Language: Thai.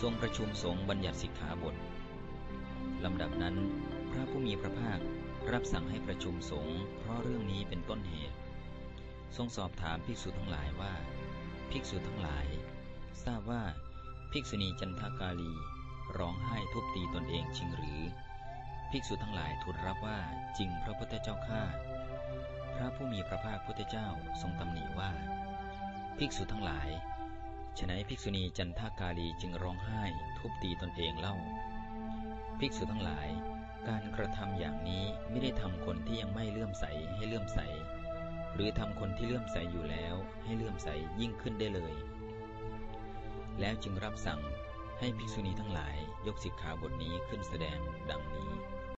ทรงประชุมสงฆ์บัญญัติสิกขาบทลำดับนั้นพระผู้มีพระภาครับสั่งให้ประชุมสงฆ์เพราะเรื่องนี้เป็นต้นเหตุ ทรงสอบถามภิกษุทั้งหลายว่า ภิกษุทั้งหลาย ทราบว่าภิกษุณีจันทากาลี ร้องไห้ทุบตีตนเองจริงหรือ ภิกษุทั้งหลายทูลรับว่าจริงพระพุทธเจ้าข้าพระผู้มีพระภาคพุทธเจ้าทรงตำหนิว่า ภิกษุทั้งหลาย ฉนัยภิกษุณีจันทากาลีจึงร้องไห้ทุบตีตนเองเล่า ภิกษุทั้งหลาย การกระทำอย่างนี้ไม่ได้ทำคนที่ยังไม่เลื่อมใสให้เลื่อมใส หรือทำคนที่เลื่อมใสอยู่แล้วให้เลื่อมใสยิ่งขึ้นได้เลย แล้วจึงรับสั่งให้ภิกษุณีทั้งหลายยกสิกขาบทนี้ขึ้นแสดงดังนี้